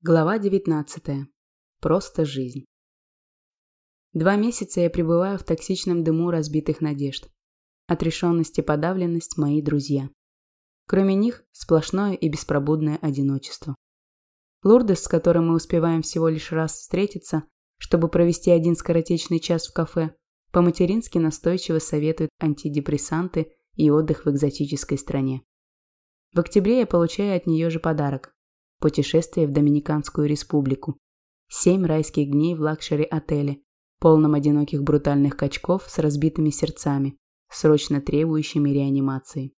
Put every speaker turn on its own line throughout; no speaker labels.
Глава 19. Просто жизнь. Два месяца я пребываю в токсичном дыму разбитых надежд. Отрешенность и подавленность – мои друзья. Кроме них – сплошное и беспробудное одиночество. Лурдес, с которым мы успеваем всего лишь раз встретиться, чтобы провести один скоротечный час в кафе, по-матерински настойчиво советует антидепрессанты и отдых в экзотической стране. В октябре я получаю от нее же подарок Путешествие в Доминиканскую республику. Семь райских дней в лакшери-отеле, полном одиноких брутальных качков с разбитыми сердцами, срочно требующими реанимации.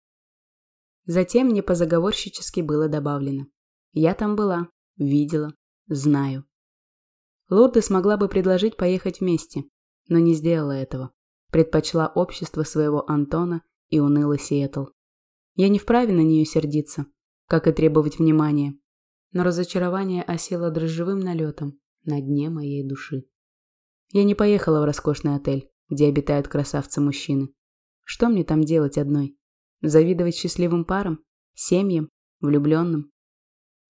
Затем мне позаговорщически было добавлено. Я там была, видела, знаю. Лорда смогла бы предложить поехать вместе, но не сделала этого. Предпочла общество своего Антона и уныла Сиэтл. Я не вправе на нее сердиться, как и требовать внимания но разочарование осело дрожжевым налетом на дне моей души. Я не поехала в роскошный отель, где обитают красавцы-мужчины. Что мне там делать одной? Завидовать счастливым парам? Семьям? Влюбленным?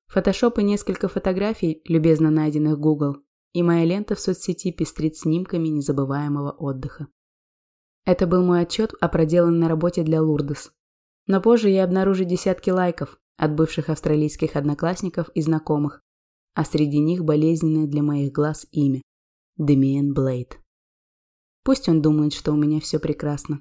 Фотошоп и несколько фотографий, любезно найденных Google, и моя лента в соцсети пестрит снимками незабываемого отдыха. Это был мой отчет о проделанной работе для Лурдес. Но позже я обнаружу десятки лайков, от бывших австралийских одноклассников и знакомых, а среди них болезненное для моих глаз имя – Демиен Блейд. Пусть он думает, что у меня все прекрасно.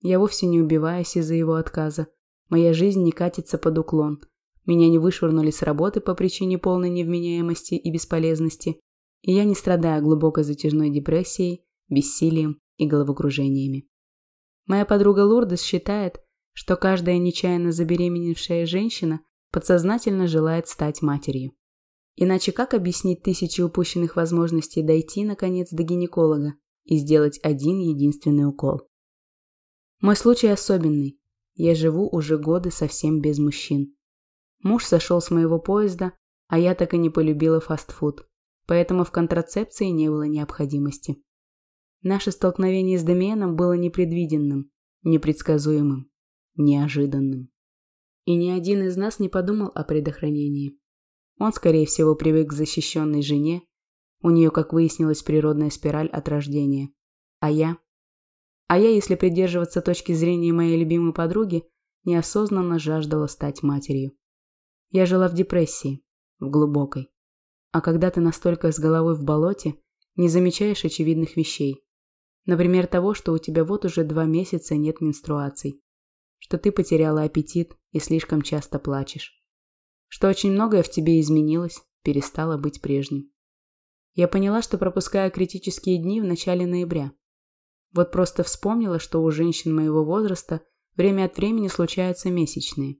Я вовсе не убиваюсь из-за его отказа. Моя жизнь не катится под уклон. Меня не вышвырнули с работы по причине полной невменяемости и бесполезности, и я не страдаю глубокой затяжной депрессией, бессилием и головокружениями. Моя подруга Лурдес считает, что каждая нечаянно забеременевшая женщина подсознательно желает стать матерью. Иначе как объяснить тысячи упущенных возможностей дойти, наконец, до гинеколога и сделать один единственный укол? Мой случай особенный. Я живу уже годы совсем без мужчин. Муж сошел с моего поезда, а я так и не полюбила фастфуд, поэтому в контрацепции не было необходимости. Наше столкновение с Демиеном было непредвиденным, непредсказуемым неожиданным. И ни один из нас не подумал о предохранении. Он, скорее всего, привык к защищенной жене, у нее, как выяснилось, природная спираль от рождения. А я? А я, если придерживаться точки зрения моей любимой подруги, неосознанно жаждала стать матерью. Я жила в депрессии, в глубокой. А когда ты настолько с головой в болоте, не замечаешь очевидных вещей. Например, того, что у тебя вот уже два месяца нет менструаций что ты потеряла аппетит и слишком часто плачешь. Что очень многое в тебе изменилось, перестало быть прежним. Я поняла, что пропускаю критические дни в начале ноября. Вот просто вспомнила, что у женщин моего возраста время от времени случаются месячные.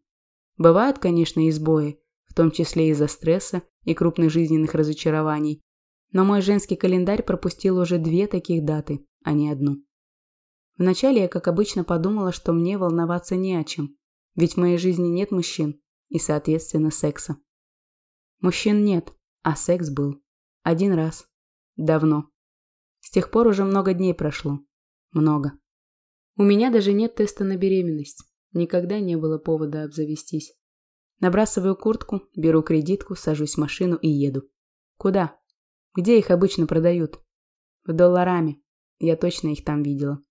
Бывают, конечно, и сбои, в том числе из-за стресса и крупных жизненных разочарований, но мой женский календарь пропустил уже две таких даты, а не одну. Вначале я, как обычно, подумала, что мне волноваться не о чем, ведь в моей жизни нет мужчин и, соответственно, секса. Мужчин нет, а секс был. Один раз. Давно. С тех пор уже много дней прошло. Много. У меня даже нет теста на беременность. Никогда не было повода обзавестись. Набрасываю куртку, беру кредитку, сажусь в машину и еду. Куда? Где их обычно продают? В долларами. Я точно их там видела.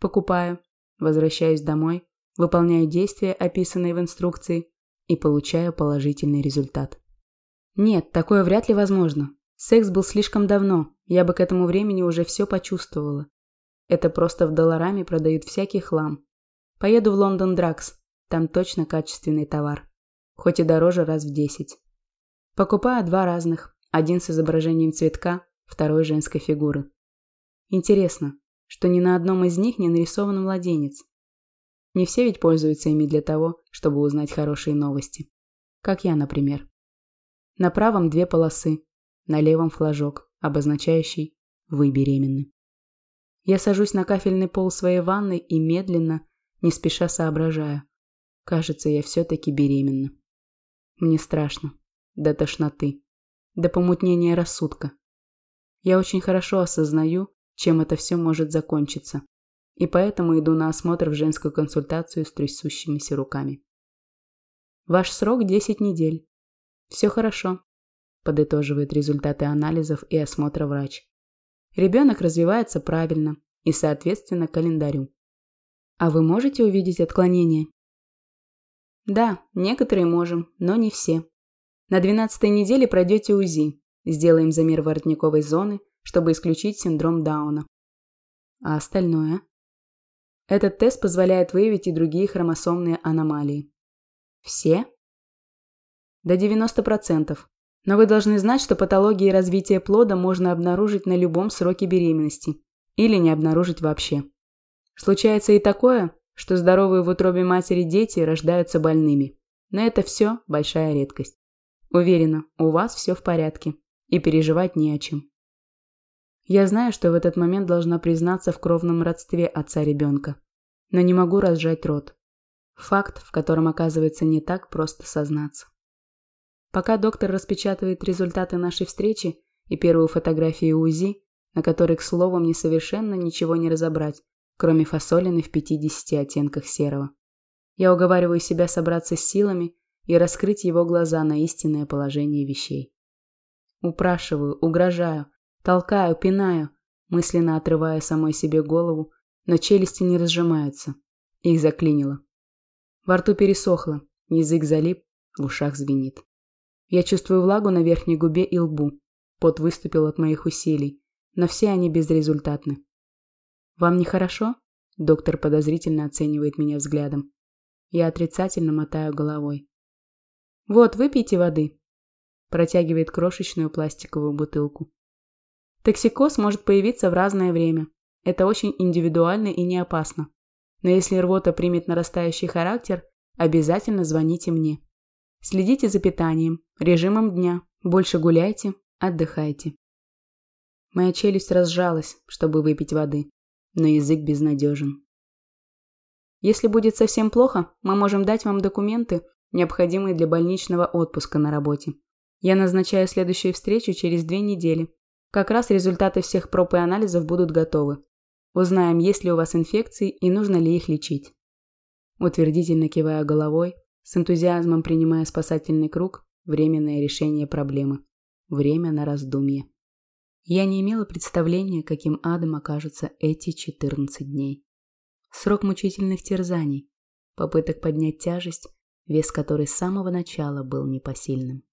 Покупаю, возвращаюсь домой, выполняю действия, описанные в инструкции, и получаю положительный результат. Нет, такое вряд ли возможно. Секс был слишком давно, я бы к этому времени уже все почувствовала. Это просто в долларами продают всякий хлам. Поеду в Лондон Дракс, там точно качественный товар. Хоть и дороже раз в десять. Покупаю два разных, один с изображением цветка, второй женской фигуры. Интересно, что ни на одном из них не нарисован младенец. Не все ведь пользуются ими для того, чтобы узнать хорошие новости. Как я, например. На правом две полосы, на левом флажок, обозначающий «Вы беременны». Я сажусь на кафельный пол своей ванной и медленно, не спеша соображаю. Кажется, я все-таки беременна. Мне страшно. До тошноты. До помутнения рассудка. Я очень хорошо осознаю, чем это все может закончиться. И поэтому иду на осмотр в женскую консультацию с трясущимися руками. Ваш срок 10 недель. Все хорошо. подытоживает результаты анализов и осмотра врач. Ребенок развивается правильно и, соответственно, календарю. А вы можете увидеть отклонения? Да, некоторые можем, но не все. На 12 неделе пройдете УЗИ. Сделаем замер воротниковой зоны, чтобы исключить синдром Дауна. А остальное? Этот тест позволяет выявить и другие хромосомные аномалии. Все? До 90%. Но вы должны знать, что патологии развития плода можно обнаружить на любом сроке беременности или не обнаружить вообще. Случается и такое, что здоровые в утробе матери дети рождаются больными. Но это все большая редкость. Уверена, у вас все в порядке, и переживать не о чем. Я знаю, что в этот момент должна признаться в кровном родстве отца ребенка, но не могу разжать рот. Факт, в котором оказывается не так просто сознаться. Пока доктор распечатывает результаты нашей встречи и первую фотографию УЗИ, на которой, к слову, мне совершенно ничего не разобрать, кроме фасолины в 50 оттенках серого. Я уговариваю себя собраться с силами и раскрыть его глаза на истинное положение вещей. Упрашиваю, угрожаю, толкаю, пинаю, мысленно отрывая самой себе голову, но челюсти не разжимаются. Их заклинило. Во рту пересохло, язык залип, в ушах звенит. Я чувствую влагу на верхней губе и лбу. Пот выступил от моих усилий, но все они безрезультатны. «Вам нехорошо?» Доктор подозрительно оценивает меня взглядом. Я отрицательно мотаю головой. «Вот, выпейте воды», протягивает крошечную пластиковую бутылку. Токсикоз может появиться в разное время. Это очень индивидуально и не опасно. Но если рвота примет нарастающий характер, обязательно звоните мне. Следите за питанием, режимом дня, больше гуляйте, отдыхайте. Моя челюсть разжалась, чтобы выпить воды, но язык безнадежен. Если будет совсем плохо, мы можем дать вам документы, необходимые для больничного отпуска на работе. Я назначаю следующую встречу через две недели. Как раз результаты всех проб и анализов будут готовы. Узнаем, есть ли у вас инфекции и нужно ли их лечить. Утвердительно кивая головой, с энтузиазмом принимая спасательный круг, временное решение проблемы. Время на раздумье. Я не имела представления, каким адом окажутся эти 14 дней. Срок мучительных терзаний, попыток поднять тяжесть, вес которой с самого начала был непосильным.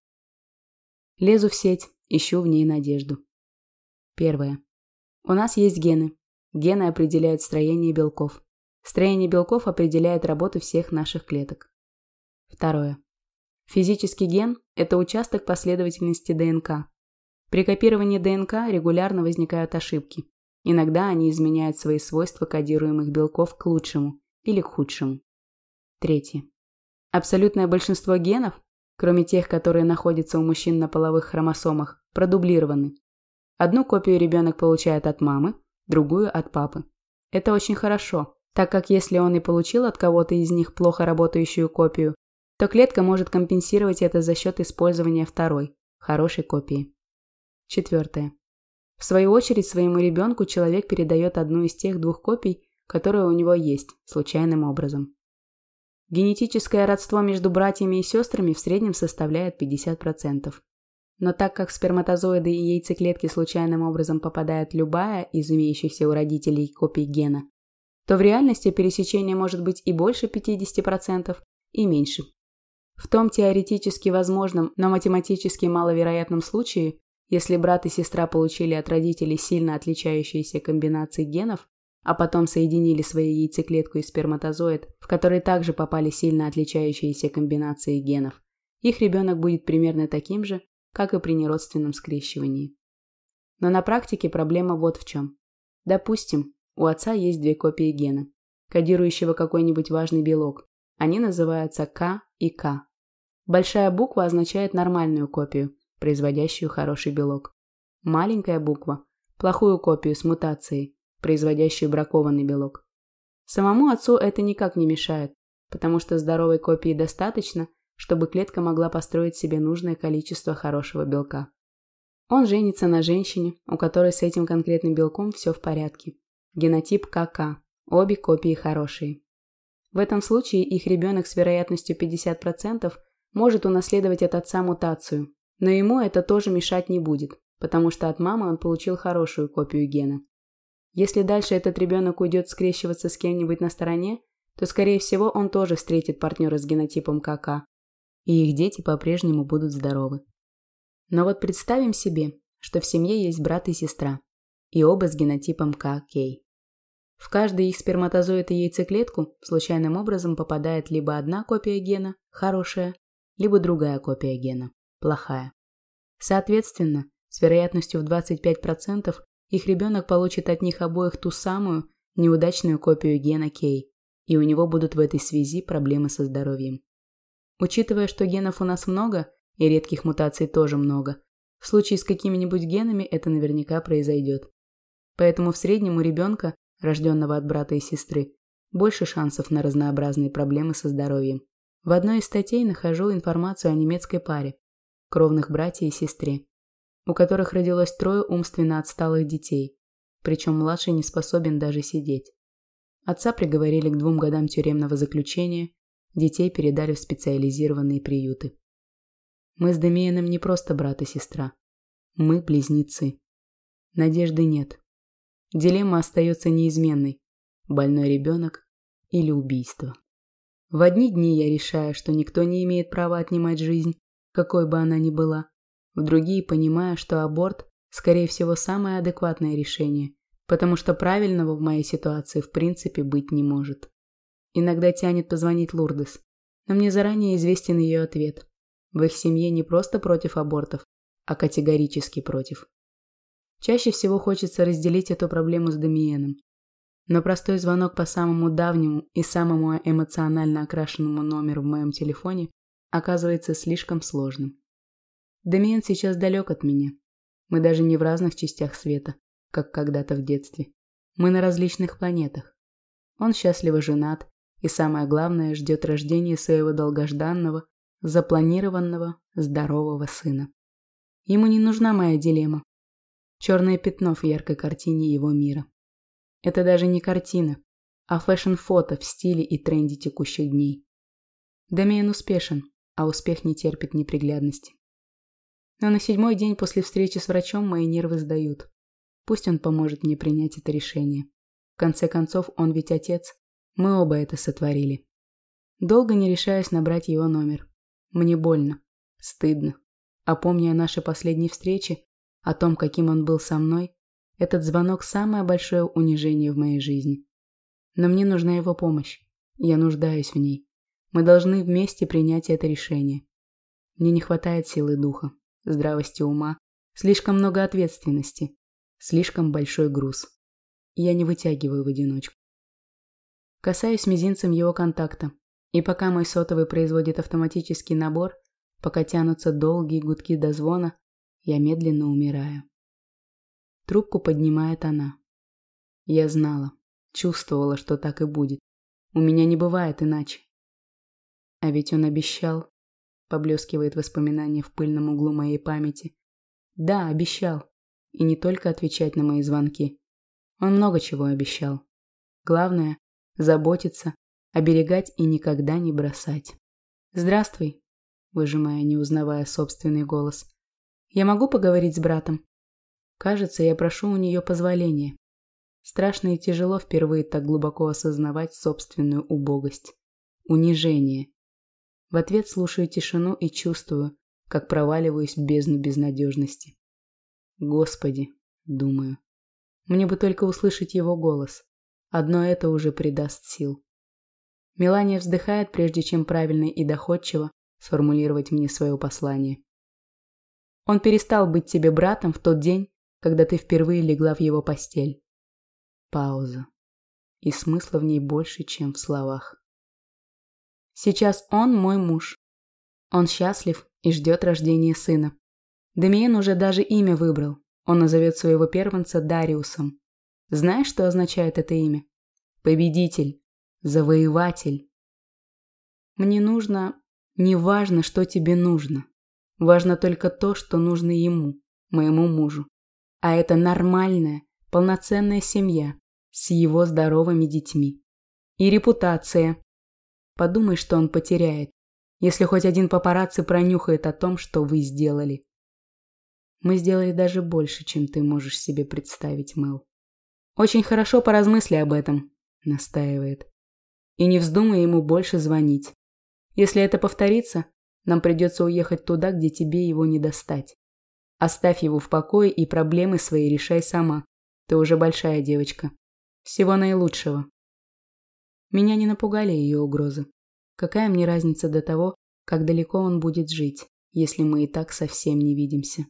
Лезу в сеть, ищу в ней надежду. Первое. У нас есть гены. Гены определяют строение белков. Строение белков определяет работу всех наших клеток. Второе. Физический ген – это участок последовательности ДНК. При копировании ДНК регулярно возникают ошибки. Иногда они изменяют свои свойства кодируемых белков к лучшему или к худшему. Третье. Абсолютное большинство генов, кроме тех, которые находятся у мужчин на половых хромосомах, продублированы. Одну копию ребенок получает от мамы, другую от папы. Это очень хорошо, так как если он и получил от кого-то из них плохо работающую копию, то клетка может компенсировать это за счет использования второй, хорошей копии. Четвертое. В свою очередь своему ребенку человек передает одну из тех двух копий, которые у него есть, случайным образом. Генетическое родство между братьями и сестрами в среднем составляет 50%. Но так как сперматозоиды и яйцеклетки случайным образом попадает любая из имеющихся у родителей копий гена, то в реальности пересечение может быть и больше 50%, и меньше. В том теоретически возможном, но математически маловероятном случае, если брат и сестра получили от родителей сильно отличающиеся комбинации генов, а потом соединили свою яйцеклетку и сперматозоид, в который также попали сильно отличающиеся комбинации генов, их ребенок будет примерно таким же, как и при неродственном скрещивании. Но на практике проблема вот в чем. Допустим, у отца есть две копии гена, кодирующего какой-нибудь важный белок. Они называются К и К. Большая буква означает нормальную копию, производящую хороший белок. Маленькая буква – плохую копию с мутацией, производящую бракованный белок. Самому отцу это никак не мешает, потому что здоровой копии достаточно, чтобы клетка могла построить себе нужное количество хорошего белка. Он женится на женщине, у которой с этим конкретным белком все в порядке. Генотип КК. Обе копии хорошие. В этом случае их ребенок с вероятностью 50% может унаследовать от отца мутацию, Но ему это тоже мешать не будет, потому что от мамы он получил хорошую копию гена. Если дальше этот ребенок уйдет скрещиваться с кем-нибудь на стороне, то, скорее всего, он тоже встретит партнера с генотипом КК, и их дети по-прежнему будут здоровы. Но вот представим себе, что в семье есть брат и сестра, и оба с генотипом КК. В каждый их сперматозоид и яйцеклетку случайным образом попадает либо одна копия гена, хорошая, либо другая копия гена, плохая. Соответственно, с вероятностью в 25% их ребенок получит от них обоих ту самую неудачную копию гена Кей, и у него будут в этой связи проблемы со здоровьем. Учитывая, что генов у нас много, и редких мутаций тоже много, в случае с какими-нибудь генами это наверняка произойдет. Поэтому в среднем у ребенка, рожденного от брата и сестры, больше шансов на разнообразные проблемы со здоровьем. В одной из статей нахожу информацию о немецкой паре, кровных братья и сестре, у которых родилось трое умственно отсталых детей, причем младший не способен даже сидеть. Отца приговорили к двум годам тюремного заключения, детей передали в специализированные приюты. Мы с Демиеном не просто брат и сестра. Мы близнецы. Надежды нет. Дилемма остается неизменной. Больной ребенок или убийство. В одни дни я решаю, что никто не имеет права отнимать жизнь, какой бы она ни была. В другие понимаю, что аборт, скорее всего, самое адекватное решение, потому что правильного в моей ситуации в принципе быть не может. Иногда тянет позвонить Лурдес, но мне заранее известен ее ответ. В их семье не просто против абортов, а категорически против. Чаще всего хочется разделить эту проблему с Дамиеном. Но простой звонок по самому давнему и самому эмоционально окрашенному номеру в моем телефоне оказывается слишком сложным. Дамиен сейчас далек от меня. Мы даже не в разных частях света, как когда-то в детстве. Мы на различных планетах. Он счастливо женат и, самое главное, ждет рождения своего долгожданного, запланированного, здорового сына. Ему не нужна моя дилемма. Черное пятно в яркой картине его мира. Это даже не картина, а фэшн-фото в стиле и тренде текущих дней. Дамиен успешен, а успех не терпит неприглядности. Но на седьмой день после встречи с врачом мои нервы сдают. Пусть он поможет мне принять это решение. В конце концов, он ведь отец. Мы оба это сотворили. Долго не решаясь набрать его номер. Мне больно. Стыдно. А помня о нашей последней встрече, о том, каким он был со мной, этот звонок – самое большое унижение в моей жизни. Но мне нужна его помощь. Я нуждаюсь в ней. Мы должны вместе принять это решение. Мне не хватает силы духа, здравости ума, слишком много ответственности, слишком большой груз. Я не вытягиваю в одиночку. Касаюсь мизинцем его контакта, и пока мой сотовый производит автоматический набор, пока тянутся долгие гудки до звона, я медленно умираю. Трубку поднимает она. Я знала, чувствовала, что так и будет. У меня не бывает иначе. А ведь он обещал. Поблескивает воспоминание в пыльном углу моей памяти. Да, обещал. И не только отвечать на мои звонки. Он много чего обещал. Главное – заботиться, оберегать и никогда не бросать. «Здравствуй», – выжимая, не узнавая собственный голос. «Я могу поговорить с братом?» Кажется, я прошу у нее позволения. Страшно и тяжело впервые так глубоко осознавать собственную убогость. Унижение. В ответ слушаю тишину и чувствую, как проваливаюсь в бездну безнадежности. Господи, думаю. Мне бы только услышать его голос. Одно это уже придаст сил. Мелания вздыхает, прежде чем правильно и доходчиво сформулировать мне свое послание. Он перестал быть тебе братом в тот день, когда ты впервые легла в его постель. Пауза. И смысла в ней больше, чем в словах. Сейчас он мой муж. Он счастлив и ждет рождения сына. Демиен уже даже имя выбрал. Он назовет своего первенца Дариусом. Знаешь, что означает это имя? Победитель. Завоеватель. Мне нужно... Не важно, что тебе нужно. Важно только то, что нужно ему, моему мужу. А это нормальная, полноценная семья с его здоровыми детьми. И репутация, Подумай, что он потеряет, если хоть один папарацци пронюхает о том, что вы сделали. Мы сделали даже больше, чем ты можешь себе представить, Мэл. Очень хорошо поразмысли об этом, настаивает. И не вздумай ему больше звонить. Если это повторится, нам придется уехать туда, где тебе его не достать. Оставь его в покое и проблемы свои решай сама. Ты уже большая девочка. Всего наилучшего. Меня не напугали ее угрозы. Какая мне разница до того, как далеко он будет жить, если мы и так совсем не видимся?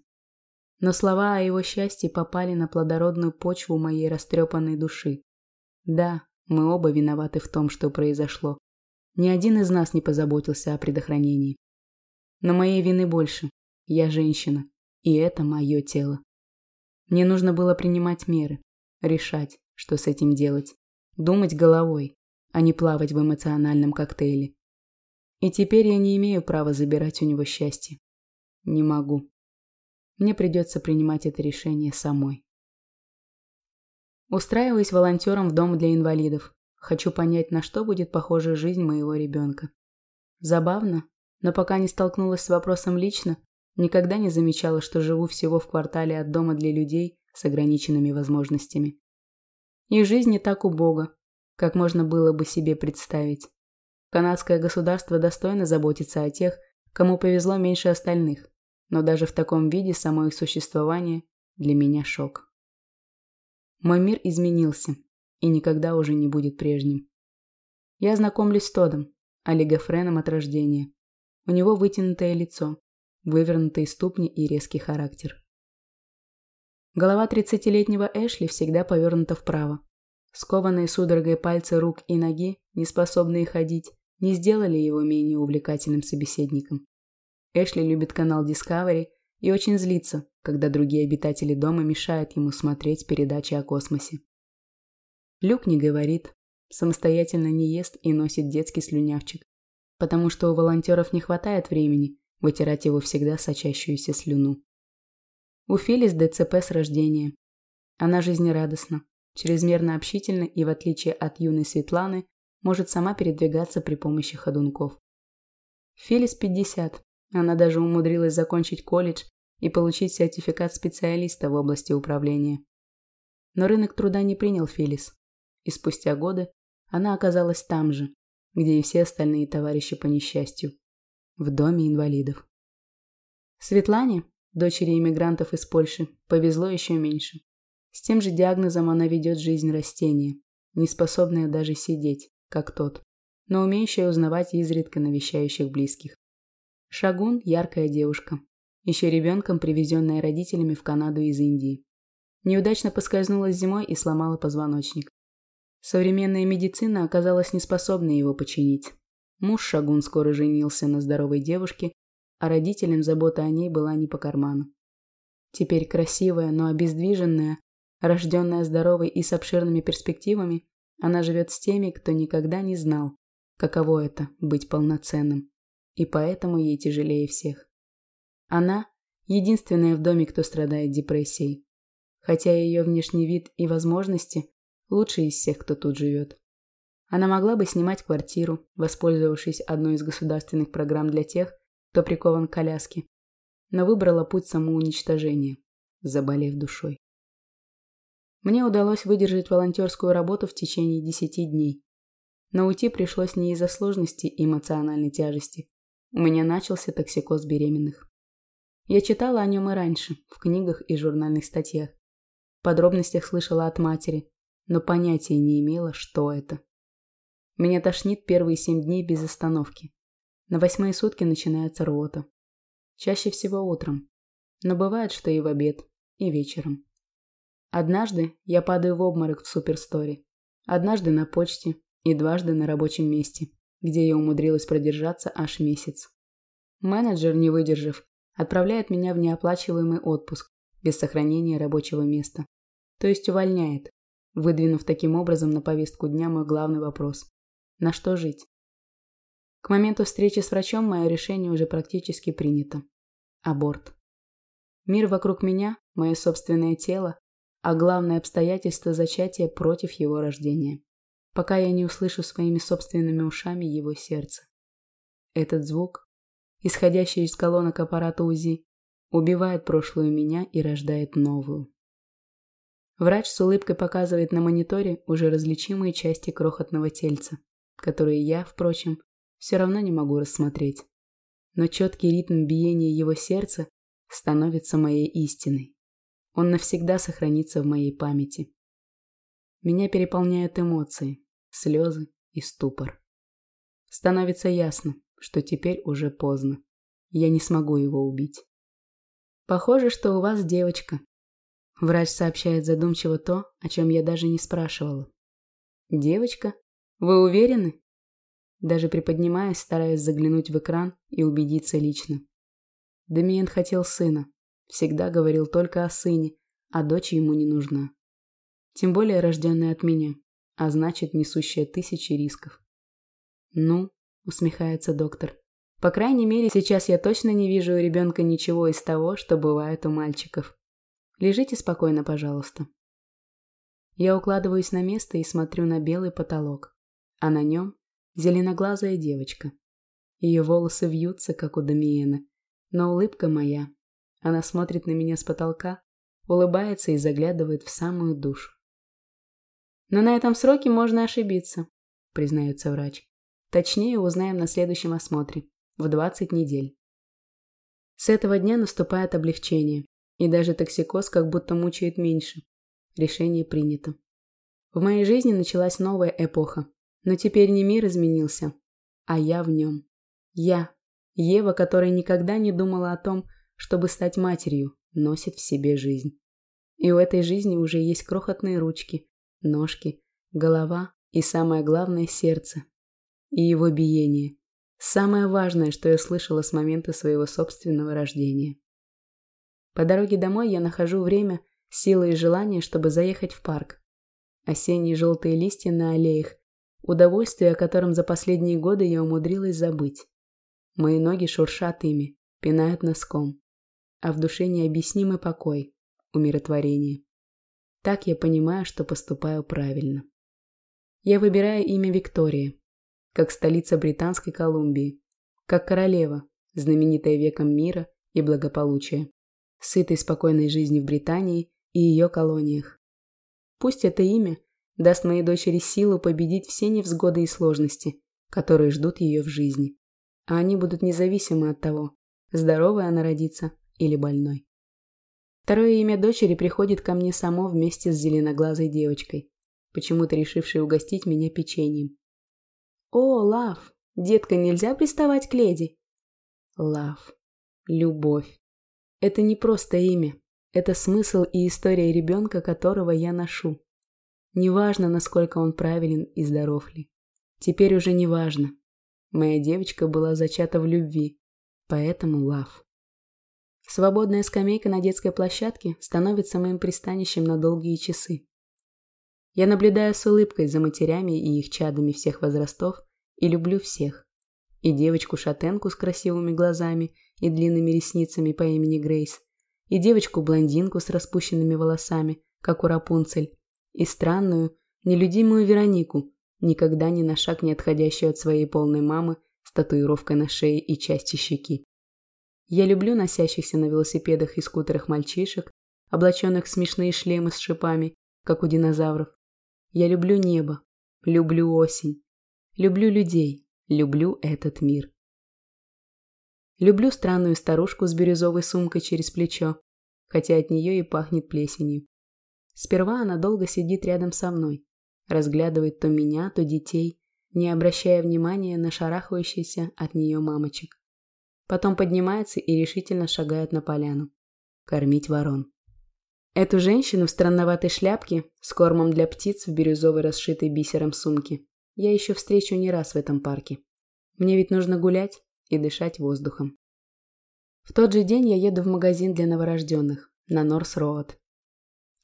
Но слова о его счастье попали на плодородную почву моей растрепанной души. Да, мы оба виноваты в том, что произошло. Ни один из нас не позаботился о предохранении. Но моей вины больше. Я женщина, и это мое тело. Мне нужно было принимать меры, решать, что с этим делать, думать головой, а не плавать в эмоциональном коктейле. И теперь я не имею права забирать у него счастье. Не могу. Мне придется принимать это решение самой. Устраиваюсь волонтером в дом для инвалидов. Хочу понять, на что будет похожа жизнь моего ребенка. Забавно, но пока не столкнулась с вопросом лично, никогда не замечала, что живу всего в квартале от дома для людей с ограниченными возможностями. Их жизнь не так убога, как можно было бы себе представить. Канадское государство достойно заботиться о тех, кому повезло меньше остальных, но даже в таком виде само их существование для меня шок. Мой мир изменился и никогда уже не будет прежним. Я знакомлюсь с Тодом, олигофреном от рождения. У него вытянутое лицо, вывернутые ступни и резкий характер. Голова тридцатилетнего Эшли всегда повернута вправо, Скованные судорогой пальцы рук и ноги, не способные ходить, не сделали его менее увлекательным собеседником. Эшли любит канал Discovery и очень злится, когда другие обитатели дома мешают ему смотреть передачи о космосе. Люк не говорит, самостоятельно не ест и носит детский слюнявчик, потому что у волонтеров не хватает времени вытирать его всегда сочащуюся слюну. У Филис ДЦП с рождения. Она жизнерадостна, чрезмерно общительна и, в отличие от юной Светланы, может сама передвигаться при помощи ходунков. Филис 50. Она даже умудрилась закончить колледж и получить сертификат специалиста в области управления. Но рынок труда не принял Филис, и спустя годы она оказалась там же, где и все остальные товарищи по несчастью, в доме инвалидов. Светлане, дочери иммигрантов из Польши, повезло еще меньше. С тем же диагнозом она ведет жизнь растения, не способная даже сидеть, как тот, но умеющая узнавать изредка навещающих близких. Шагун – яркая девушка, еще ребенком привезенная родителями в Канаду из Индии. Неудачно поскользнулась зимой и сломала позвоночник. Современная медицина оказалась неспособной его починить. Муж Шагун скоро женился на здоровой девушке, а родителям забота о ней была не по карману. Теперь красивая, но обездвиженная, Рожденная здоровой и с обширными перспективами, она живет с теми, кто никогда не знал, каково это – быть полноценным. И поэтому ей тяжелее всех. Она – единственная в доме, кто страдает депрессией. Хотя ее внешний вид и возможности лучше из всех, кто тут живет. Она могла бы снимать квартиру, воспользовавшись одной из государственных программ для тех, кто прикован к коляске, но выбрала путь самоуничтожения, заболев душой. Мне удалось выдержать волонтерскую работу в течение десяти дней. Но уйти пришлось не из-за сложности и эмоциональной тяжести. У меня начался токсикоз беременных. Я читала о нем и раньше, в книгах и журнальных статьях. В подробностях слышала от матери, но понятия не имела, что это. Меня тошнит первые семь дней без остановки. На восьмые сутки начинается рвота. Чаще всего утром. Но бывает, что и в обед, и вечером. Однажды я падаю в обморок в суперстори. Однажды на почте и дважды на рабочем месте, где я умудрилась продержаться аж месяц. Менеджер, не выдержав, отправляет меня в неоплачиваемый отпуск без сохранения рабочего места. То есть увольняет, выдвинув таким образом на повестку дня мой главный вопрос – на что жить? К моменту встречи с врачом мое решение уже практически принято. Аборт. Мир вокруг меня, мое собственное тело, а главное обстоятельство зачатия против его рождения, пока я не услышу своими собственными ушами его сердце. Этот звук исходящая из колонок аппарата УЗИ, убивает прошлую меня и рождает новую. Врач с улыбкой показывает на мониторе уже различимые части крохотного тельца, которые я, впрочем, все равно не могу рассмотреть. Но четкий ритм биения его сердца становится моей истиной. Он навсегда сохранится в моей памяти. Меня переполняют эмоции, слезы и ступор. Становится ясно, что теперь уже поздно. Я не смогу его убить. Похоже, что у вас девочка. Врач сообщает задумчиво то, о чем я даже не спрашивала. Девочка? Вы уверены? Даже приподнимаясь, стараясь заглянуть в экран и убедиться лично. Демиен хотел сына. Всегда говорил только о сыне, а дочь ему не нужна. Тем более рожденная от меня, а значит несущая тысячи рисков. «Ну», — усмехается доктор, — «по крайней мере, сейчас я точно не вижу у ребенка ничего из того, что бывает у мальчиков. Лежите спокойно, пожалуйста». Я укладываюсь на место и смотрю на белый потолок, а на нем зеленоглазая девочка. Ее волосы вьются, как у Дамиена, но улыбка моя. Она смотрит на меня с потолка, улыбается и заглядывает в самую душу. Но на этом сроке можно ошибиться, признается врач. Точнее узнаем на следующем осмотре, в 20 недель. С этого дня наступает облегчение, и даже токсикоз как будто мучает меньше. Решение принято. В моей жизни началась новая эпоха, но теперь не мир изменился, а я в нем. Я, Ева, которая никогда не думала о том, чтобы стать матерью, носит в себе жизнь. И у этой жизни уже есть крохотные ручки, ножки, голова и самое главное сердце. И его биение. Самое важное, что я слышала с момента своего собственного рождения. По дороге домой я нахожу время, силы и желание, чтобы заехать в парк. Осенние желтые листья на аллеях Удовольствие, о котором за последние годы я умудрилась забыть. Мои ноги шуршат ими, пинают носком. А в душе необъяснимый покой, умиротворение. Так я понимаю, что поступаю правильно. Я выбираю имя Виктория, как столица Британской Колумбии, как королева, знаменитая веком мира и благополучия, сытой спокойной жизни в Британии и ее колониях. Пусть это имя даст моей дочери силу победить все невзгоды и сложности, которые ждут ее в жизни. А они будут независимы от того, здоровой она родится или больной. Второе имя дочери приходит ко мне само вместе с зеленоглазой девочкой, почему-то решившей угостить меня печеньем. «О, Лав, детка, нельзя приставать к леди?» Лав. Любовь. Это не просто имя. Это смысл и история ребенка, которого я ношу. Неважно, насколько он правилен и здоров ли. Теперь уже не важно. Моя девочка была зачата в любви, поэтому лав. Свободная скамейка на детской площадке становится моим пристанищем на долгие часы. Я наблюдаю с улыбкой за матерями и их чадами всех возрастов и люблю всех. И девочку-шатенку с красивыми глазами и длинными ресницами по имени Грейс, и девочку-блондинку с распущенными волосами, как у Рапунцель, и странную, нелюдимую Веронику, никогда ни на шаг не отходящую от своей полной мамы с татуировкой на шее и части щеки. Я люблю носящихся на велосипедах и скутерах мальчишек, облаченных в смешные шлемы с шипами, как у динозавров. Я люблю небо, люблю осень, люблю людей, люблю этот мир. Люблю странную старушку с бирюзовой сумкой через плечо, хотя от нее и пахнет плесенью. Сперва она долго сидит рядом со мной, разглядывает то меня, то детей, не обращая внимания на шарахающийся от нее мамочек. Потом поднимается и решительно шагает на поляну. Кормить ворон. Эту женщину в странноватой шляпке с кормом для птиц в бирюзовой расшитой бисером сумке я еще встречу не раз в этом парке. Мне ведь нужно гулять и дышать воздухом. В тот же день я еду в магазин для новорожденных на Норс-Роуд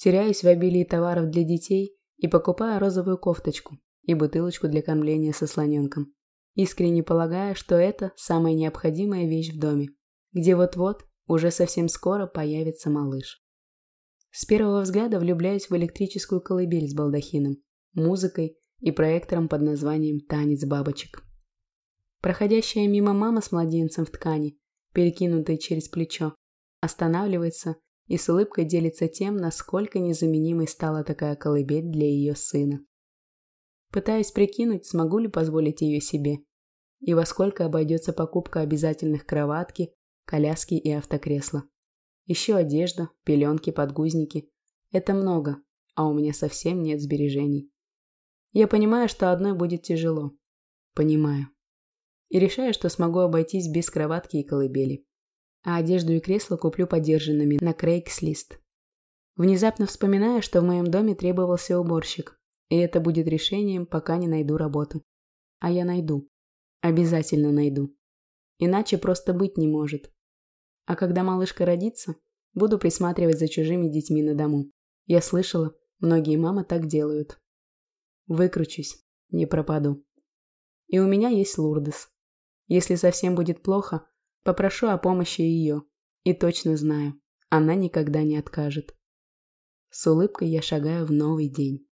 теряюсь в обилии товаров для детей и покупаю розовую кофточку и бутылочку для кормления со слоненком, искренне полагая, что это самая необходимая вещь в доме, где вот-вот, уже совсем скоро появится малыш. С первого взгляда влюбляюсь в электрическую колыбель с балдахином, музыкой и проектором под названием «Танец бабочек». Проходящая мимо мама с младенцем в ткани, перекинутой через плечо, останавливается и с улыбкой делится тем, насколько незаменимой стала такая колыбель для ее сына. Пытаюсь прикинуть, смогу ли позволить ее себе, и во сколько обойдется покупка обязательных кроватки, коляски и автокресла. Еще одежда, пеленки, подгузники. Это много, а у меня совсем нет сбережений. Я понимаю, что одной будет тяжело. Понимаю. И решаю, что смогу обойтись без кроватки и колыбели. А одежду и кресло куплю подержанными на Craigslist. Внезапно вспоминаю, что в моем доме требовался уборщик, и это будет решением, пока не найду работу. А я найду. Обязательно найду. Иначе просто быть не может. А когда малышка родится, буду присматривать за чужими детьми на дому. Я слышала, многие мамы так делают. Выкручусь, не пропаду. И у меня есть Лурдес. Если совсем будет плохо, попрошу о помощи ее. И точно знаю, она никогда не откажет. С улыбкой я шагаю в новый день.